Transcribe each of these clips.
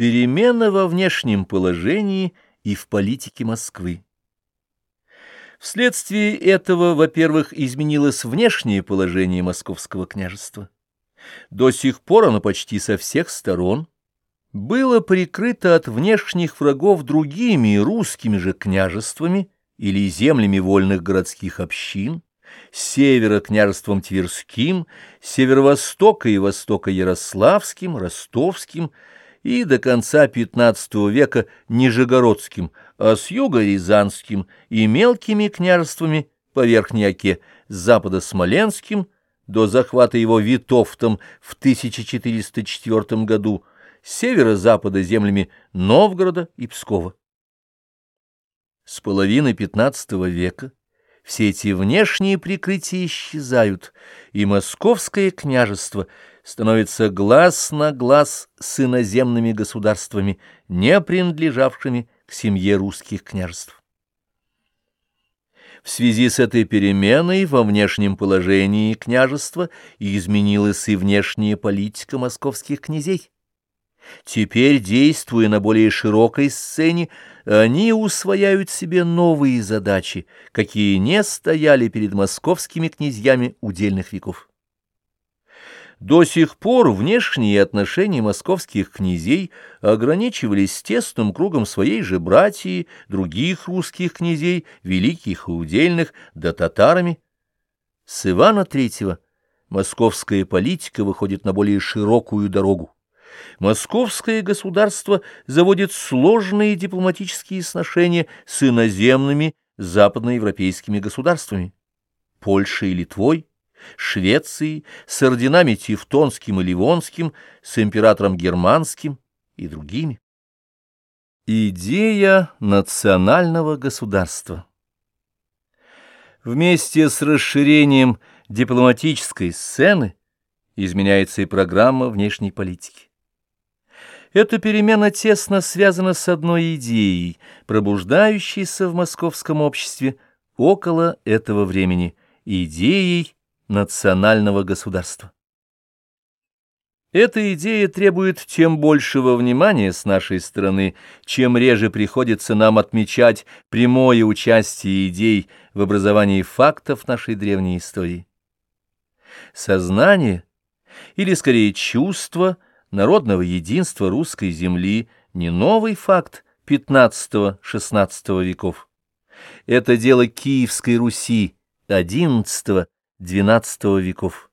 Перемена во внешнем положении и в политике Москвы. Вследствие этого, во-первых, изменилось внешнее положение московского княжества. До сих пор оно почти со всех сторон было прикрыто от внешних врагов другими русскими же княжествами или землями вольных городских общин, севера княжеством Тверским, северо-востока и востока Ярославским, Ростовским, и до конца XV века Нижегородским, а с юга Рязанским и мелкими княжествами по Верхней Оке, с запада Смоленским, до захвата его Витовтом в 1404 году, с северо-запада землями Новгорода и Пскова. С половины XV века все эти внешние прикрытия исчезают, и московское княжество — становится глаз на глаз с иноземными государствами, не принадлежавшими к семье русских княжеств. В связи с этой переменой во внешнем положении княжества изменилась и внешняя политика московских князей. Теперь, действуя на более широкой сцене, они усвояют себе новые задачи, какие не стояли перед московскими князьями удельных веков. До сих пор внешние отношения московских князей ограничивались тесным кругом своей же братьи, других русских князей, великих и удельных, да татарами. С Ивана III московская политика выходит на более широкую дорогу. Московское государство заводит сложные дипломатические сношения с иноземными западноевропейскими государствами, Польшей и Литвой, Швеции, с орденами Тевтонским и Ливонским, с императором Германским и другими. Идея национального государства Вместе с расширением дипломатической сцены изменяется и программа внешней политики. Эта перемена тесно связана с одной идеей, пробуждающейся в московском обществе около этого времени, идеей национального государства. Эта идея требует тем большего внимания с нашей стороны, чем реже приходится нам отмечать прямое участие идей в образовании фактов нашей древней истории. Сознание, или скорее чувство народного единства русской земли, не новый факт XV-XVI веков. Это дело Киевской Руси XI XII веков.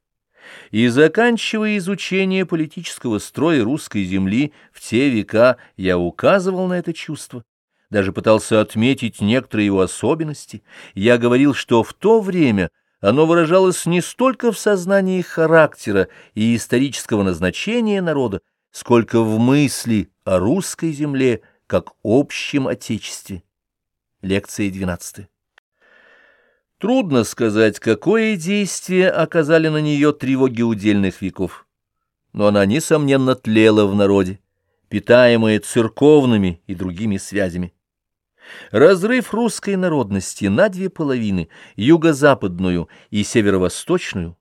И заканчивая изучение политического строя русской земли в те века, я указывал на это чувство, даже пытался отметить некоторые его особенности. Я говорил, что в то время оно выражалось не столько в сознании характера и исторического назначения народа, сколько в мысли о русской земле как общем отечестве. Лекция 12. Трудно сказать, какое действие оказали на нее тревоги удельных веков. Но она, несомненно, тлела в народе, питаемая церковными и другими связями. Разрыв русской народности на две половины, юго-западную и северо-восточную,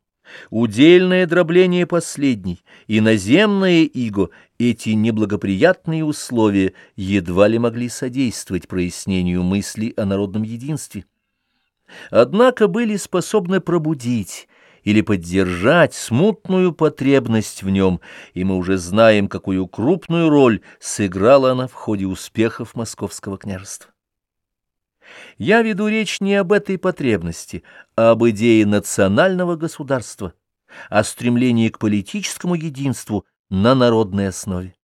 удельное дробление последней и наземное иго, эти неблагоприятные условия едва ли могли содействовать прояснению мысли о народном единстве однако были способны пробудить или поддержать смутную потребность в нем, и мы уже знаем, какую крупную роль сыграла она в ходе успехов московского княжества. Я веду речь не об этой потребности, а об идее национального государства, о стремлении к политическому единству на народной основе.